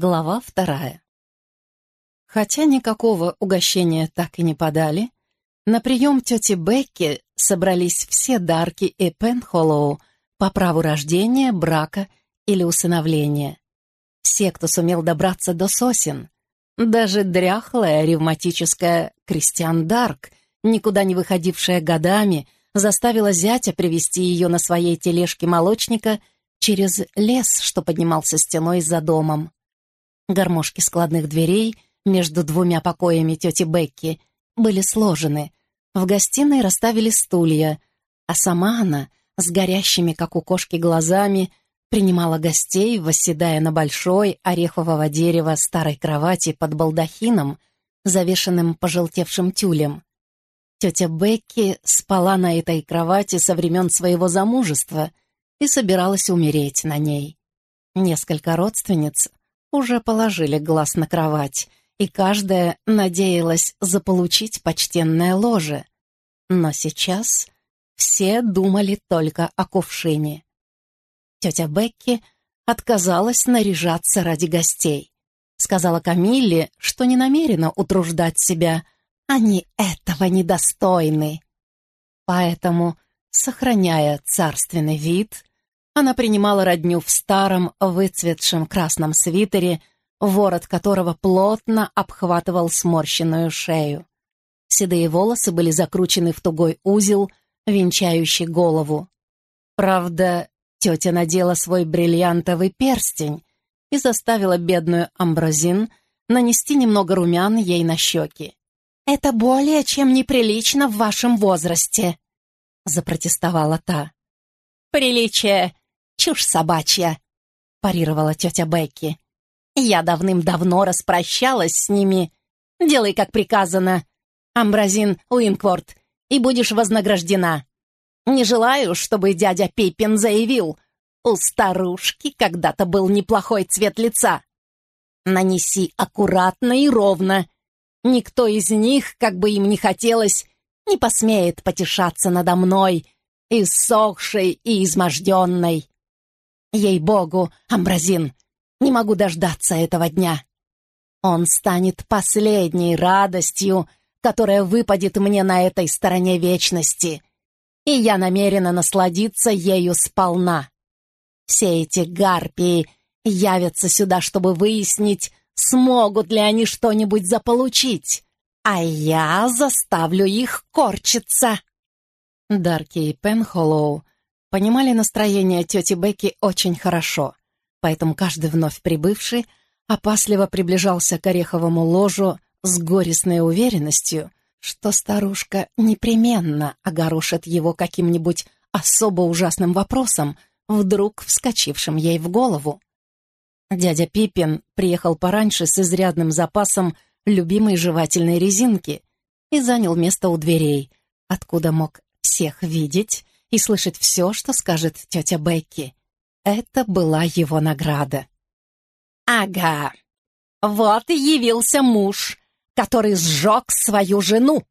Глава вторая. Хотя никакого угощения так и не подали, на прием тети Бекки собрались все Дарки и Пенхоллоу по праву рождения, брака или усыновления. Все, кто сумел добраться до сосен. Даже дряхлая ревматическая Кристиан Дарк, никуда не выходившая годами, заставила зятя привести ее на своей тележке молочника через лес, что поднимался стеной за домом. Гармошки складных дверей между двумя покоями тети Бекки были сложены. В гостиной расставили стулья, а сама она, с горящими, как у кошки, глазами, принимала гостей, восседая на большой орехового дерева старой кровати под балдахином, завешенным пожелтевшим тюлем. Тетя Бекки спала на этой кровати со времен своего замужества и собиралась умереть на ней. Несколько родственниц уже положили глаз на кровать, и каждая надеялась заполучить почтенное ложе. Но сейчас все думали только о кувшине. Тетя Бекки отказалась наряжаться ради гостей. Сказала Камилле, что не намерена утруждать себя, они этого недостойны. Поэтому, сохраняя царственный вид, она принимала родню в старом, выцветшем красном свитере, ворот которого плотно обхватывал сморщенную шею. Седые волосы были закручены в тугой узел, венчающий голову. Правда, тетя надела свой бриллиантовый перстень и заставила бедную Амброзин нанести немного румян ей на щеки. «Это более чем неприлично в вашем возрасте», — запротестовала та. «Приличие «Чушь собачья», — парировала тетя Бекки. «Я давным-давно распрощалась с ними. Делай, как приказано, Амбразин Уинкворт, и будешь вознаграждена. Не желаю, чтобы дядя Пиппин заявил, у старушки когда-то был неплохой цвет лица. Нанеси аккуратно и ровно. Никто из них, как бы им ни хотелось, не посмеет потешаться надо мной, иссохшей и изможденной. Ей-богу, Амбразин, не могу дождаться этого дня. Он станет последней радостью, которая выпадет мне на этой стороне вечности, и я намерена насладиться ею сполна. Все эти гарпии явятся сюда, чтобы выяснить, смогут ли они что-нибудь заполучить, а я заставлю их корчиться. Дарки и Пенхоллоу понимали настроение тети Бекки очень хорошо, поэтому каждый вновь прибывший опасливо приближался к ореховому ложу с горестной уверенностью, что старушка непременно огорошит его каким-нибудь особо ужасным вопросом, вдруг вскочившим ей в голову. Дядя Пиппин приехал пораньше с изрядным запасом любимой жевательной резинки и занял место у дверей, откуда мог всех видеть и слышать все, что скажет тетя Бекки. Это была его награда. «Ага, вот и явился муж, который сжег свою жену!»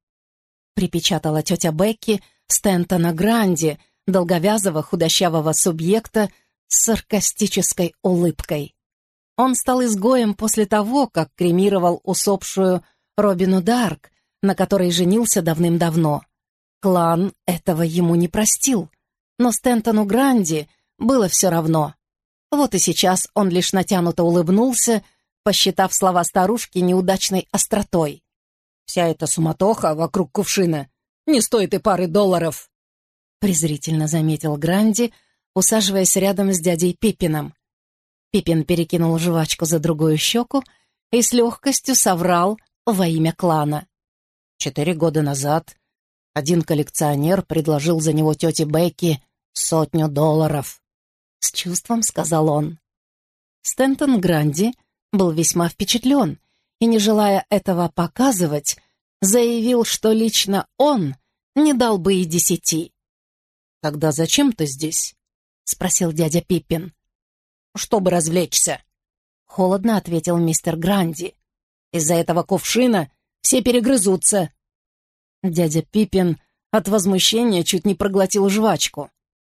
припечатала тетя Бекки Стентона Гранди, долговязого худощавого субъекта с саркастической улыбкой. Он стал изгоем после того, как кремировал усопшую Робину Дарк, на которой женился давным-давно. Клан этого ему не простил, но Стентону Гранди было все равно. Вот и сейчас он лишь натянуто улыбнулся, посчитав слова старушки неудачной остротой. «Вся эта суматоха вокруг кувшина не стоит и пары долларов», презрительно заметил Гранди, усаживаясь рядом с дядей Пиппином. Пиппин перекинул жвачку за другую щеку и с легкостью соврал во имя клана. Четыре года назад один коллекционер предложил за него тете Бекки сотню долларов. С чувством сказал он. Стентон Гранди был весьма впечатлен и, не желая этого показывать, заявил, что лично он не дал бы и десяти. «Тогда зачем ты здесь?» — спросил дядя Пиппин. «Чтобы развлечься», — холодно ответил мистер Гранди. «Из-за этого кувшина все перегрызутся, Дядя Пипин от возмущения чуть не проглотил жвачку.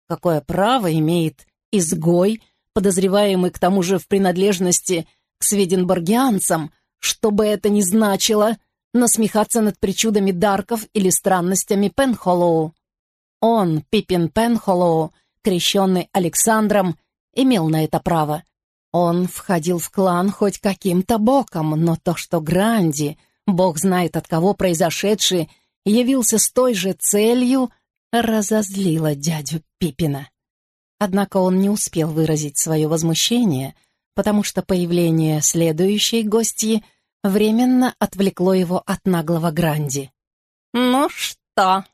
Какое право имеет изгой, подозреваемый к тому же в принадлежности к сведенборгианцам, что бы это ни значило, насмехаться над причудами Дарков или странностями Пенхоллоу. Он, Пиппин Пенхоллоу, крещенный Александром, имел на это право. Он входил в клан хоть каким-то боком, но то, что Гранди, бог знает от кого произошедший, явился с той же целью, разозлило дядю Пипина. Однако он не успел выразить свое возмущение, потому что появление следующей гостьи временно отвлекло его от наглого Гранди. «Ну что,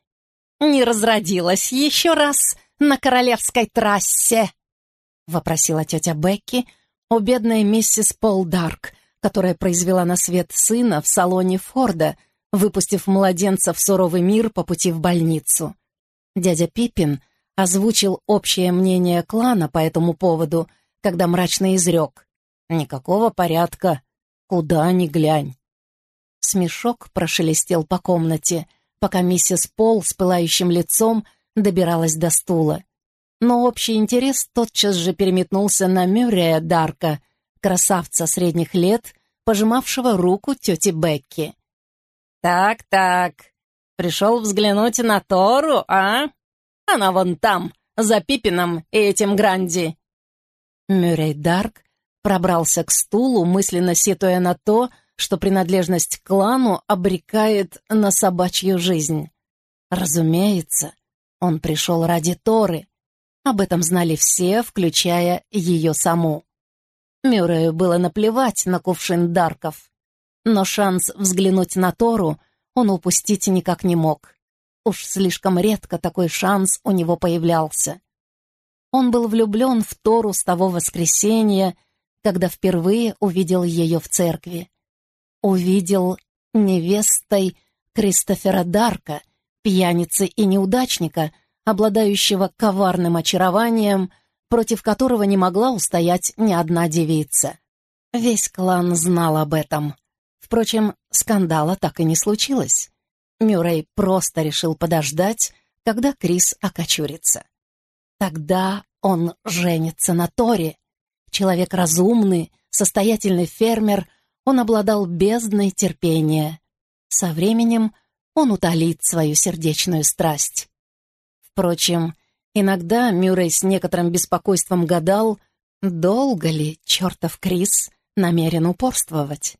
не разродилась еще раз на королевской трассе?» — вопросила тетя Бекки у бедной миссис Пол Дарк, которая произвела на свет сына в салоне Форда, выпустив младенца в суровый мир по пути в больницу. Дядя Пиппин озвучил общее мнение клана по этому поводу, когда мрачно изрек. «Никакого порядка, куда ни глянь». Смешок прошелестел по комнате, пока миссис Пол с пылающим лицом добиралась до стула. Но общий интерес тотчас же переметнулся на Мюррея Дарка, красавца средних лет, пожимавшего руку тети Бекки. «Так-так, пришел взглянуть на Тору, а? Она вон там, за Пипином и этим Гранди». Мюррей Дарк пробрался к стулу, мысленно сетуя на то, что принадлежность к клану обрекает на собачью жизнь. Разумеется, он пришел ради Торы. Об этом знали все, включая ее саму. Мюррею было наплевать на кувшин Дарков но шанс взглянуть на Тору он упустить никак не мог. Уж слишком редко такой шанс у него появлялся. Он был влюблен в Тору с того воскресенья, когда впервые увидел ее в церкви. Увидел невестой Кристофера Дарка, пьяницы и неудачника, обладающего коварным очарованием, против которого не могла устоять ни одна девица. Весь клан знал об этом. Впрочем, скандала так и не случилось. Мюррей просто решил подождать, когда Крис окочурится. Тогда он женится на Торе. Человек разумный, состоятельный фермер, он обладал бездной терпения. Со временем он утолит свою сердечную страсть. Впрочем, иногда Мюррей с некоторым беспокойством гадал, долго ли чертов Крис намерен упорствовать.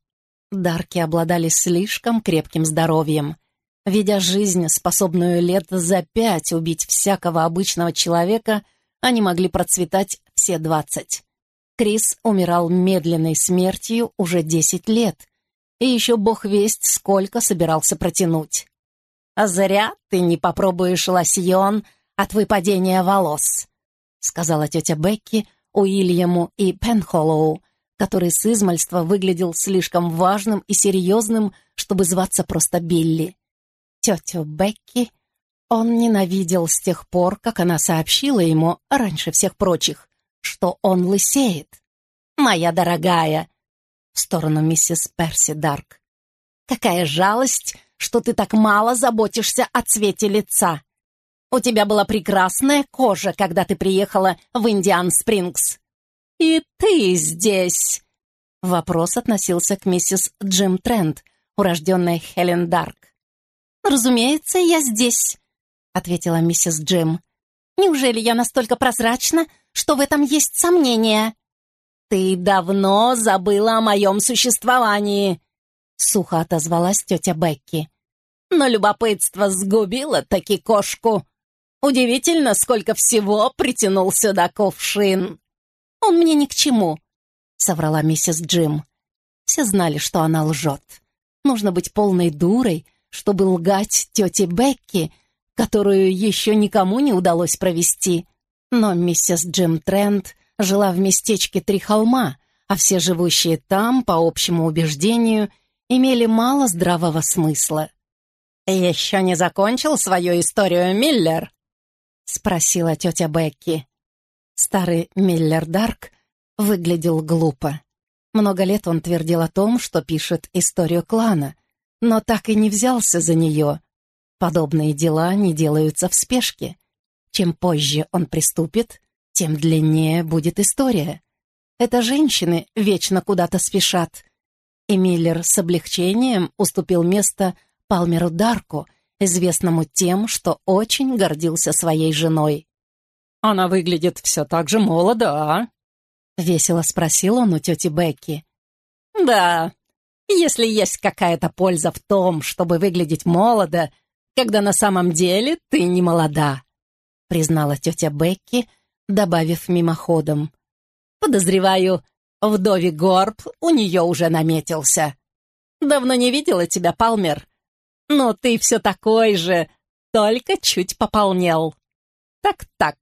Дарки обладали слишком крепким здоровьем. Ведя жизнь, способную лет за пять убить всякого обычного человека, они могли процветать все двадцать. Крис умирал медленной смертью уже десять лет, и еще бог весть сколько собирался протянуть. «А зря ты не попробуешь лосьон от выпадения волос», сказала тетя Бекки Уильяму и Пенхоллоу, который с измальства выглядел слишком важным и серьезным, чтобы зваться просто Билли. Тетю Бекки он ненавидел с тех пор, как она сообщила ему, раньше всех прочих, что он лысеет. «Моя дорогая!» в сторону миссис Перси Дарк. «Какая жалость, что ты так мало заботишься о цвете лица. У тебя была прекрасная кожа, когда ты приехала в Индиан Спрингс. «И ты здесь!» Вопрос относился к миссис Джим Трент, урожденной Хелен Дарк. «Разумеется, я здесь», — ответила миссис Джим. «Неужели я настолько прозрачна, что в этом есть сомнения?» «Ты давно забыла о моем существовании», — сухо отозвалась тетя Бекки. «Но любопытство сгубило таки кошку. Удивительно, сколько всего притянул сюда кувшин». «Он мне ни к чему», — соврала миссис Джим. Все знали, что она лжет. Нужно быть полной дурой, чтобы лгать тете Бекки, которую еще никому не удалось провести. Но миссис Джим Трент жила в местечке Три холма, а все живущие там, по общему убеждению, имели мало здравого смысла. «Еще не закончил свою историю, Миллер?» — спросила тетя Бекки. Старый Миллер Дарк выглядел глупо. Много лет он твердил о том, что пишет историю клана, но так и не взялся за нее. Подобные дела не делаются в спешке. Чем позже он приступит, тем длиннее будет история. Это женщины вечно куда-то спешат. И Миллер с облегчением уступил место Палмеру Дарку, известному тем, что очень гордился своей женой. «Она выглядит все так же молодо, а?» — весело спросил он у тети Бекки. «Да, если есть какая-то польза в том, чтобы выглядеть молодо, когда на самом деле ты не молода», — признала тетя Бекки, добавив мимоходом. «Подозреваю, вдове Горб у нее уже наметился. Давно не видела тебя, Палмер. Но ты все такой же, только чуть пополнел. Так-так,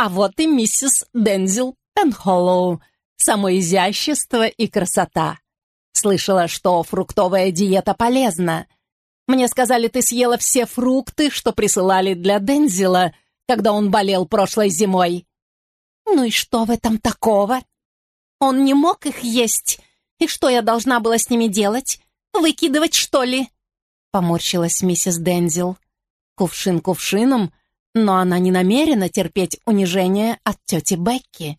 а вот и миссис Дензил Пенхоллоу, само изящество и красота. Слышала, что фруктовая диета полезна. Мне сказали, ты съела все фрукты, что присылали для Дензила, когда он болел прошлой зимой. Ну и что в этом такого? Он не мог их есть. И что я должна была с ними делать? Выкидывать, что ли? Поморщилась миссис Дензил. Кувшин кувшином, но она не намерена терпеть унижение от тети Бекки.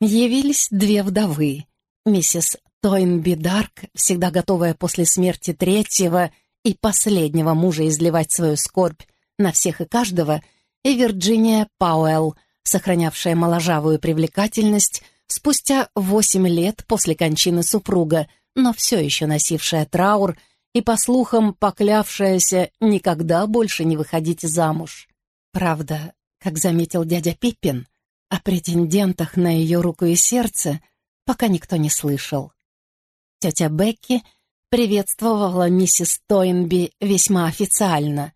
Явились две вдовы. Миссис Тойнби Дарк, всегда готовая после смерти третьего и последнего мужа изливать свою скорбь на всех и каждого, и Вирджиния Пауэлл, сохранявшая моложавую привлекательность спустя восемь лет после кончины супруга, но все еще носившая траур и, по слухам, поклявшаяся никогда больше не выходить замуж. Правда, как заметил дядя Пиппин, о претендентах на ее руку и сердце пока никто не слышал. Тетя Бекки приветствовала миссис Тойнби весьма официально.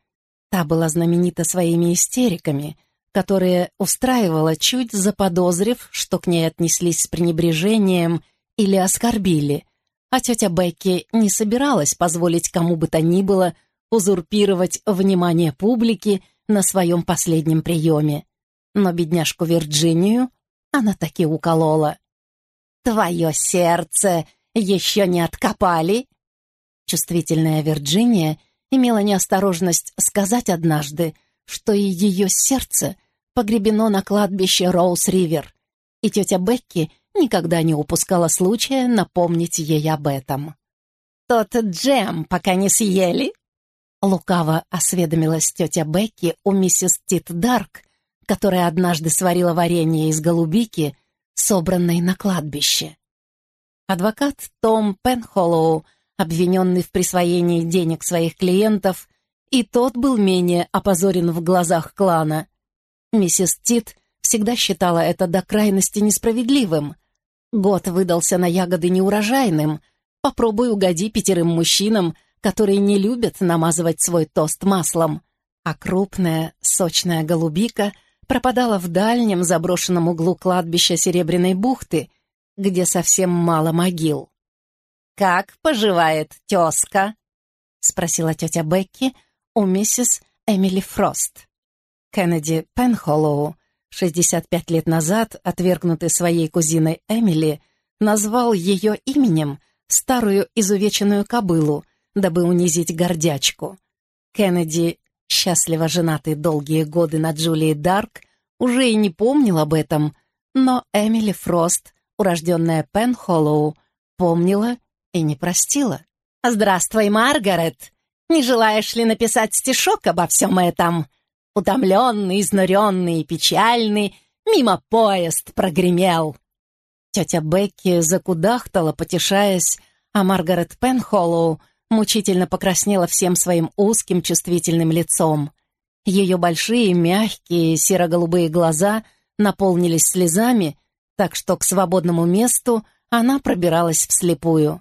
Та была знаменита своими истериками, которые устраивала, чуть заподозрив, что к ней отнеслись с пренебрежением или оскорбили, а тетя Бекки не собиралась позволить кому бы то ни было узурпировать внимание публики на своем последнем приеме. Но бедняжку Вирджинию она таки уколола. «Твое сердце еще не откопали?» Чувствительная Вирджиния имела неосторожность сказать однажды, что и ее сердце погребено на кладбище Роуз-Ривер, и тетя Бекки никогда не упускала случая напомнить ей об этом. «Тот джем пока не съели?» Лукаво осведомилась тетя Бекки у миссис Тит Дарк, которая однажды сварила варенье из голубики, собранной на кладбище. Адвокат Том Пенхоллоу, обвиненный в присвоении денег своих клиентов, и тот был менее опозорен в глазах клана. Миссис Тит всегда считала это до крайности несправедливым. Год выдался на ягоды неурожайным. Попробуй угоди пятерым мужчинам, которые не любят намазывать свой тост маслом. А крупная, сочная голубика пропадала в дальнем заброшенном углу кладбища Серебряной бухты — где совсем мало могил. «Как поживает тезка?» — спросила тетя Бекки у миссис Эмили Фрост. Кеннеди Пенхоллоу, 65 лет назад, отвергнутый своей кузиной Эмили, назвал ее именем старую изувеченную кобылу, дабы унизить гордячку. Кеннеди, счастливо женатый долгие годы на Джулии Дарк, уже и не помнил об этом, но Эмили Фрост урожденная Пенхоллоу, помнила и не простила. «Здравствуй, Маргарет! Не желаешь ли написать стишок обо всем этом? Утомленный, изнуренный и печальный, мимо поезд прогремел». Тетя Бекки закудахтала, потешаясь, а Маргарет Пенхоллоу мучительно покраснела всем своим узким чувствительным лицом. Ее большие, мягкие, серо-голубые глаза наполнились слезами, так что к свободному месту она пробиралась вслепую.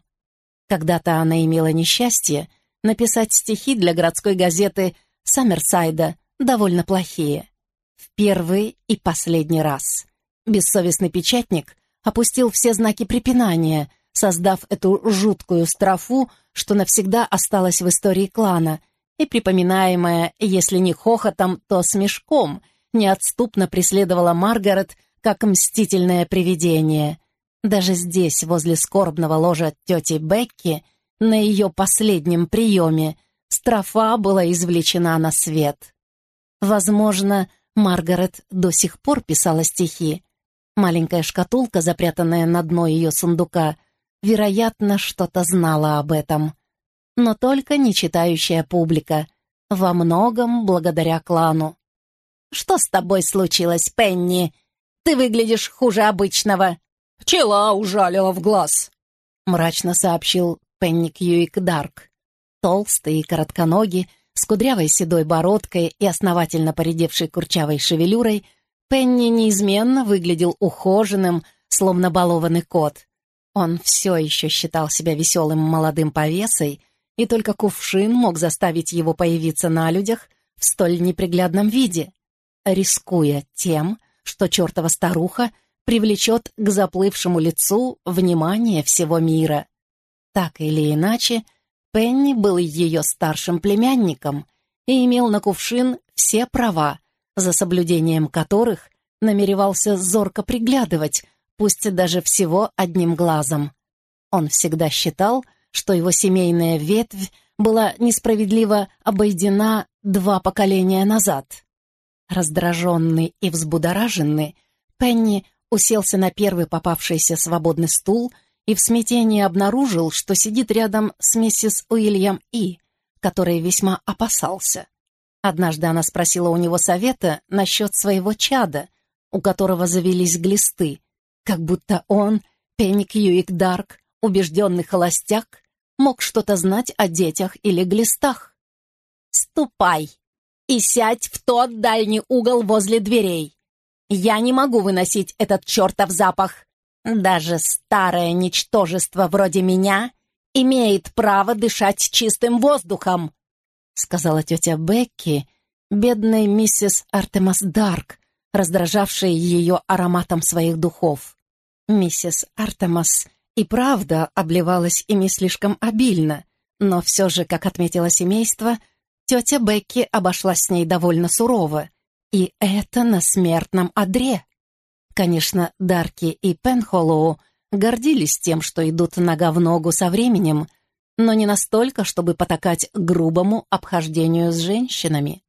Когда-то она имела несчастье написать стихи для городской газеты «Саммерсайда», довольно плохие. В первый и последний раз. Бессовестный печатник опустил все знаки препинания, создав эту жуткую строфу, что навсегда осталась в истории клана, и припоминаемая, если не хохотом, то смешком, неотступно преследовала Маргарет как мстительное привидение. Даже здесь, возле скорбного ложа тети Бекки, на ее последнем приеме, строфа была извлечена на свет. Возможно, Маргарет до сих пор писала стихи. Маленькая шкатулка, запрятанная на дно ее сундука, вероятно, что-то знала об этом. Но только не читающая публика, во многом благодаря клану. «Что с тобой случилось, Пенни? Ты выглядишь хуже обычного». «Пчела ужалила в глаз», — мрачно сообщил Пенни Кьюик Дарк. Толстый и коротконогий, с кудрявой седой бородкой и основательно поредевшей курчавой шевелюрой, Пенни неизменно выглядел ухоженным, словно балованный кот. Он все еще считал себя веселым молодым повесой, и только кувшин мог заставить его появиться на людях в столь неприглядном виде, рискуя тем, что чертова старуха привлечет к заплывшему лицу внимание всего мира. Так или иначе, Пенни был ее старшим племянником и имел на кувшин все права, за соблюдением которых намеревался зорко приглядывать, пусть даже всего одним глазом. Он всегда считал, что его семейная ветвь была несправедливо обойдена два поколения назад. Раздраженный и взбудораженный, Пенни уселся на первый попавшийся свободный стул и в смятении обнаружил, что сидит рядом с миссис Уильям И, который весьма опасался. Однажды она спросила у него совета насчет своего чада, у которого завелись глисты, как будто он, Пенни Кьюик Дарк, убежденный холостяк, мог что-то знать о детях или глистах. «Ступай и сядь в тот дальний угол возле дверей. Я не могу выносить этот чертов запах. Даже старое ничтожество вроде меня имеет право дышать чистым воздухом», сказала тетя Бекки, бедной миссис Артемас Дарк, раздражавшей ее ароматом своих духов. Миссис Артемас и правда обливалась ими слишком обильно, но все же, как отметило семейство, тетя Бекки обошлась с ней довольно сурово, и это на смертном одре. Конечно, Дарки и Пенхоллоу гордились тем, что идут нога в ногу со временем, но не настолько, чтобы потакать грубому обхождению с женщинами.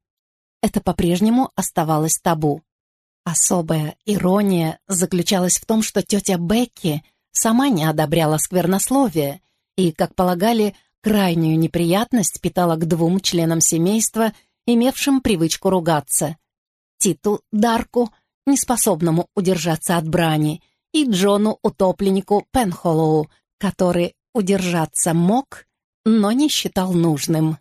Это по-прежнему оставалось табу. Особая ирония заключалась в том, что тетя Бекки сама не одобряла сквернословие и, как полагали, крайнюю неприятность питала к двум членам семейства, имевшим привычку ругаться. Титу Дарку, неспособному удержаться от брани, и Джону Утопленнику Пенхоллоу, который удержаться мог, но не считал нужным.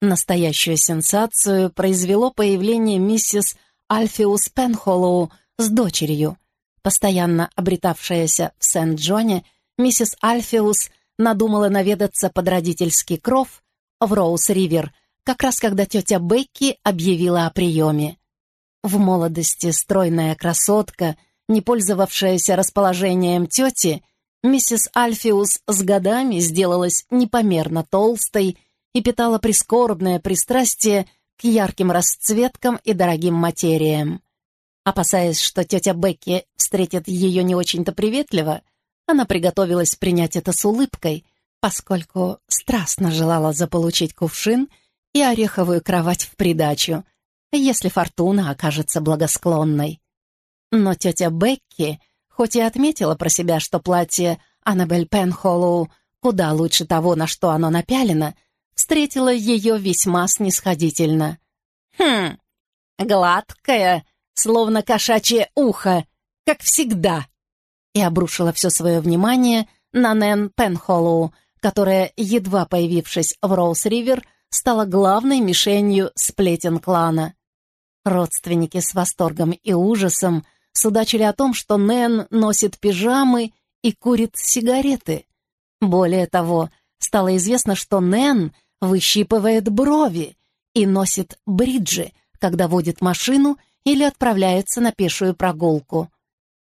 Настоящую сенсацию произвело появление миссис Альфиус Пенхоллоу с дочерью. Постоянно обретавшаяся в Сент-Джоне, миссис Альфиус надумала наведаться под родительский кров в Роуз-Ривер, как раз когда тетя Бекки объявила о приеме. В молодости стройная красотка, не пользовавшаяся расположением тети, миссис Альфиус с годами сделалась непомерно толстой и питала прискорбное пристрастие к ярким расцветкам и дорогим материям. Опасаясь, что тетя Бекки встретит ее не очень-то приветливо, она приготовилась принять это с улыбкой, поскольку страстно желала заполучить кувшин и ореховую кровать в придачу, если фортуна окажется благосклонной. Но тетя Бекки, хоть и отметила про себя, что платье Аннабель Пенхоллоу куда лучше того, на что оно напялено, встретила ее весьма снисходительно. «Хм, гладкое, словно кошачье ухо, как всегда», и обрушила все свое внимание на Нэн Пенхоллоу, которая, едва появившись в Роуз-Ривер, стала главной мишенью сплетен клана. Родственники с восторгом и ужасом судачили о том, что Нэн носит пижамы и курит сигареты. Более того, стало известно, что Нэн выщипывает брови и носит бриджи, когда водит машину или отправляется на пешую прогулку.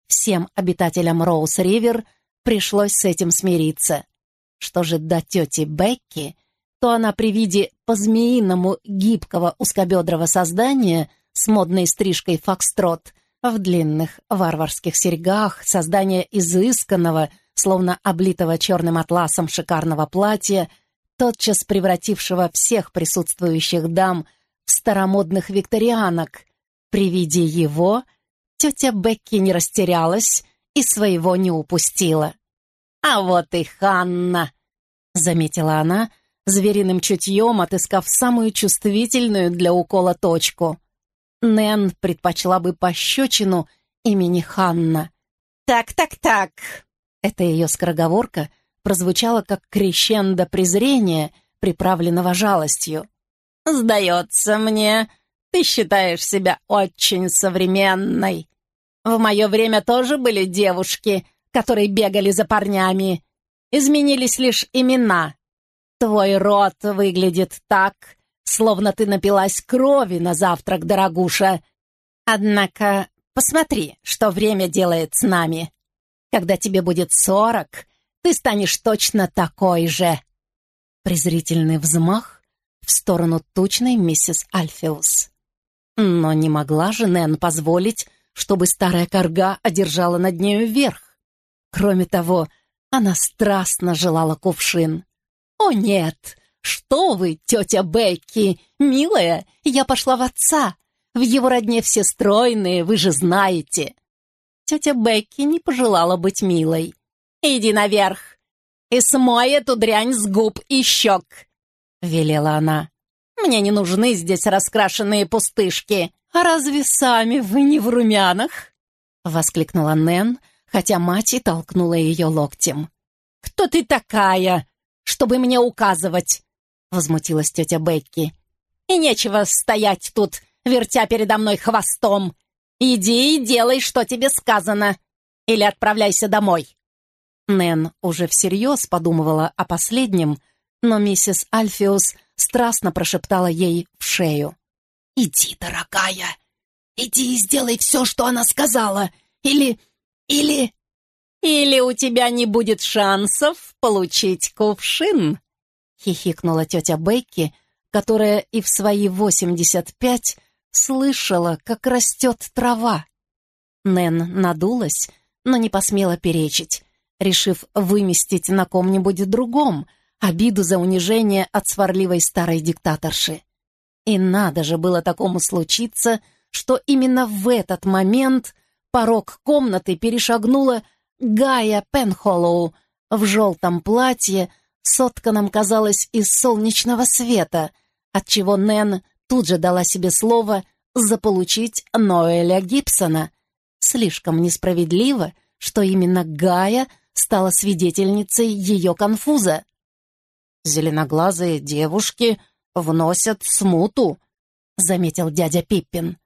Всем обитателям Роуз-Ривер пришлось с этим смириться. Что же до тети Бекки, то она при виде по-змеиному гибкого узкобедрого создания с модной стрижкой фокстрот в длинных варварских серьгах, создания изысканного, словно облитого черным атласом шикарного платья, тотчас превратившего всех присутствующих дам в старомодных викторианок, при виде его тетя Бекки не растерялась и своего не упустила. «А вот и Ханна!» — заметила она, звериным чутьем отыскав самую чувствительную для укола точку. Нэн предпочла бы пощечину имени Ханна. «Так-так-так!» Эта ее скороговорка прозвучала как крещендо презрения, приправленного жалостью. «Сдается мне, ты считаешь себя очень современной. В мое время тоже были девушки, которые бегали за парнями. Изменились лишь имена. Твой рот выглядит так, словно ты напилась крови на завтрак, дорогуша. Однако посмотри, что время делает с нами. Когда тебе будет сорок, ты станешь точно такой же. Презрительный взмах в сторону тучной миссис Альфиус. Но не могла же Нэн позволить, чтобы старая корга одержала над нею верх. Кроме того, она страстно желала кувшин. «О нет! Что вы, тетя Бекки! Милая, я пошла в отца! В его родне все стройные, вы же знаете!» Тетя Бекки не пожелала быть милой. «Иди наверх и смой эту дрянь с губ и щек!» — велела она. «Мне не нужны здесь раскрашенные пустышки!» «А разве сами вы не в румянах?» — воскликнула Нэн, хотя мать и толкнула ее локтем. «Кто ты такая, чтобы мне указывать?» — возмутилась тетя Бекки. «И нечего стоять тут, вертя передо мной хвостом. Иди и делай, что тебе сказано, или отправляйся домой». Нэн уже всерьез подумывала о последнем, но миссис Альфиус страстно прошептала ей в шею. «Иди, дорогая, иди и сделай все, что она сказала, или... или...» «Или у тебя не будет шансов получить кувшин», — хихикнула тетя Бекки, которая и в свои восемьдесят пять слышала, как растет трава. Нэн надулась, но не посмела перечить, решив выместить на ком-нибудь другом обиду за унижение от сварливой старой диктаторши. И надо же было такому случиться, что именно в этот момент порог комнаты перешагнула Гая Пенхоллоу в желтом платье, сотканном, казалось, из солнечного света, отчего Нэн тут же дала себе слово заполучить Ноэля Гибсона. Слишком несправедливо, что именно Гая стала свидетельницей ее конфуза. «Зеленоглазые девушки вносят смуту», — заметил дядя Пиппин.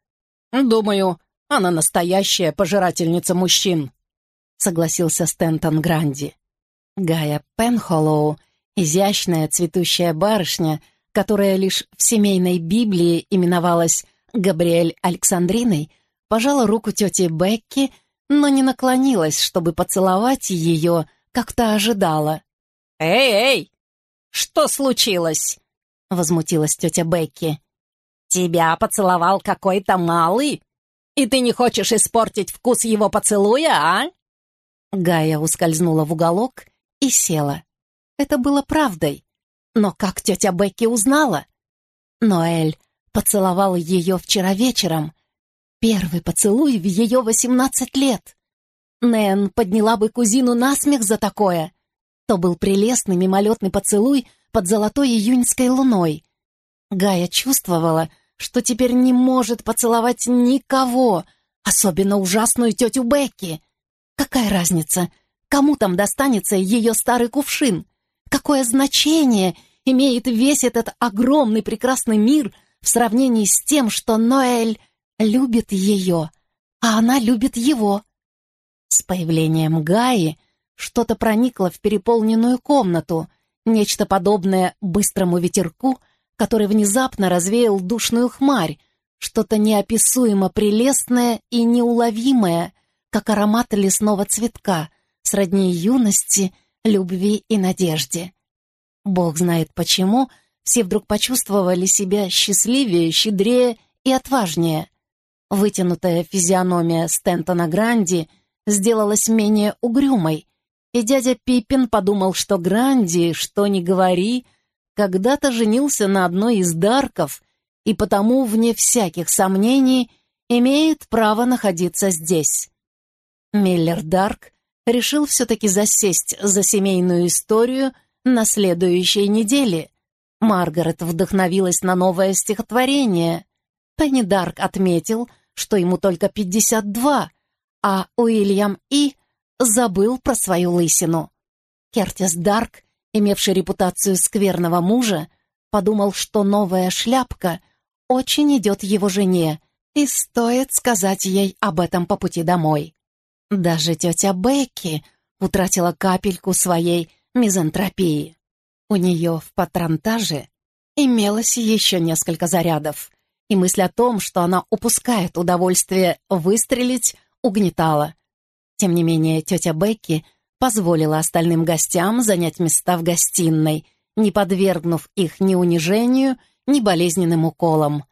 «Думаю, она настоящая пожирательница мужчин», — согласился Стентон Гранди. Гая Пенхоллоу, изящная цветущая барышня, которая лишь в семейной Библии именовалась Габриэль Александриной, пожала руку тете Бекки, но не наклонилась, чтобы поцеловать ее, как то ожидала. «Эй, эй! Что случилось?» — возмутилась тетя Бекки. «Тебя поцеловал какой-то малый, и ты не хочешь испортить вкус его поцелуя, а?» Гая ускользнула в уголок и села. Это было правдой. Но как тетя Бекки узнала? Ноэль поцеловал ее вчера вечером. Первый поцелуй в ее восемнадцать лет. Нэн подняла бы кузину на смех за такое. То был прелестный мимолетный поцелуй под золотой июньской луной. Гая чувствовала, что теперь не может поцеловать никого, особенно ужасную тетю Бекки. Какая разница, кому там достанется ее старый кувшин? Какое значение имеет весь этот огромный прекрасный мир в сравнении с тем, что Ноэль любит ее, а она любит его? С появлением Гаи что-то проникло в переполненную комнату, нечто подобное быстрому ветерку, который внезапно развеял душную хмарь, что-то неописуемо прелестное и неуловимое, как аромат лесного цветка, сродни юности — любви и надежде. Бог знает почему, все вдруг почувствовали себя счастливее, щедрее и отважнее. Вытянутая физиономия Стентона Гранди сделалась менее угрюмой, и дядя Пиппин подумал, что Гранди, что ни говори, когда-то женился на одной из Дарков, и потому, вне всяких сомнений, имеет право находиться здесь. Миллер Дарк решил все-таки засесть за семейную историю на следующей неделе. Маргарет вдохновилась на новое стихотворение. Пенни Дарк отметил, что ему только 52, а Уильям И забыл про свою лысину. Кертис Дарк, имевший репутацию скверного мужа, подумал, что новая шляпка очень идет его жене, и стоит сказать ей об этом по пути домой. Даже тетя Бекки утратила капельку своей мизантропии. У нее в патронтаже имелось еще несколько зарядов, и мысль о том, что она упускает удовольствие выстрелить, угнетала. Тем не менее, тетя Бекки позволила остальным гостям занять места в гостиной, не подвергнув их ни унижению, ни болезненным уколам.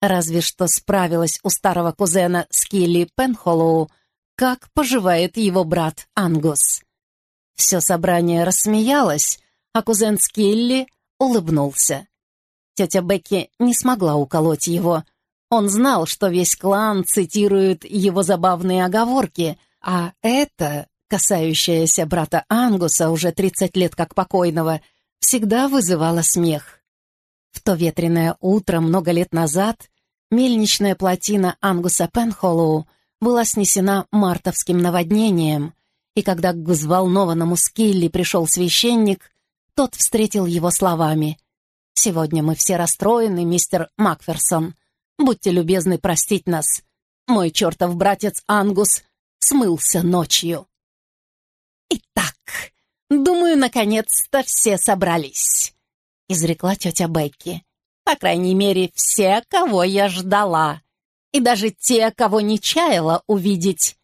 Разве что справилась у старого кузена Скилли Пенхоллоу, как поживает его брат Ангус. Все собрание рассмеялось, а кузен Скилли улыбнулся. Тетя Бекки не смогла уколоть его. Он знал, что весь клан цитирует его забавные оговорки, а это, касающееся брата Ангуса, уже 30 лет как покойного, всегда вызывало смех. В то ветреное утро много лет назад мельничная плотина Ангуса Пенхоллоу была снесена мартовским наводнением, и когда к взволнованному Скилли пришел священник, тот встретил его словами «Сегодня мы все расстроены, мистер Макферсон. Будьте любезны простить нас. Мой чертов братец Ангус смылся ночью». «Итак, думаю, наконец-то все собрались», — изрекла тетя Бекки. «По крайней мере, все, кого я ждала и даже те, кого не чаяла увидеть.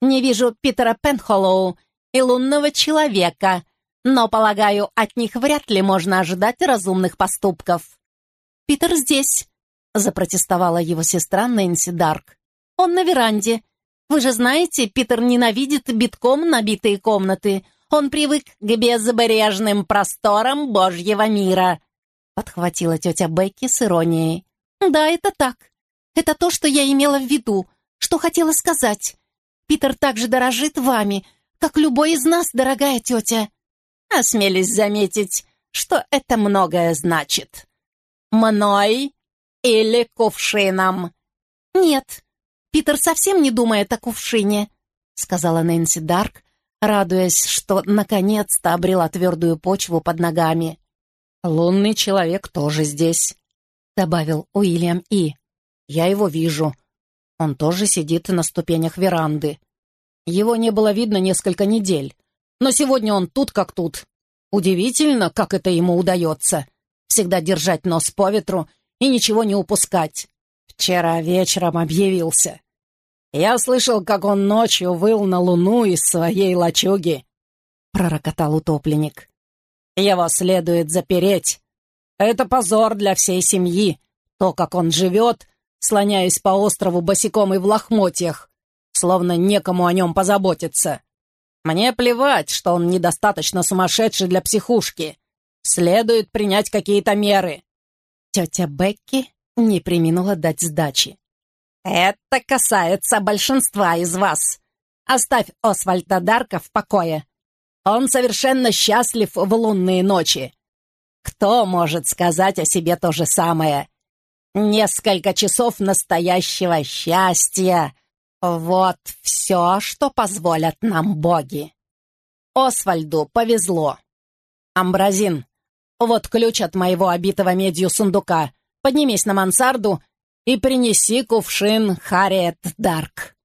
Не вижу Питера Пенхоллоу и лунного человека, но, полагаю, от них вряд ли можно ожидать разумных поступков. «Питер здесь», — запротестовала его сестра Нэнси Дарк. «Он на веранде. Вы же знаете, Питер ненавидит битком набитые комнаты. Он привык к безбрежным просторам Божьего мира», — подхватила тетя Бекки с иронией. «Да, это так. Это то, что я имела в виду, что хотела сказать. Питер также дорожит вами, как любой из нас, дорогая тетя. Осмелюсь заметить, что это многое значит. Мной или кувшином? Нет, Питер совсем не думает о кувшине, сказала Нэнси Дарк, радуясь, что наконец-то обрела твердую почву под ногами. «Лунный человек тоже здесь», — добавил Уильям И. Я его вижу. Он тоже сидит на ступенях веранды. Его не было видно несколько недель. Но сегодня он тут как тут. Удивительно, как это ему удается. Всегда держать нос по ветру и ничего не упускать. Вчера вечером объявился. Я слышал, как он ночью выл на луну из своей лачуги. Пророкотал утопленник. Его следует запереть. Это позор для всей семьи. То, как он живет, слоняясь по острову босиком и в лохмотьях, словно некому о нем позаботиться. Мне плевать, что он недостаточно сумасшедший для психушки. Следует принять какие-то меры. Тетя Бекки не приминула дать сдачи. «Это касается большинства из вас. Оставь Освальда Дарка в покое. Он совершенно счастлив в лунные ночи. Кто может сказать о себе то же самое? Несколько часов настоящего счастья. Вот все, что позволят нам боги. Освальду повезло. Амбразин, вот ключ от моего обитого медью сундука. Поднимись на мансарду и принеси кувшин Харриет Дарк.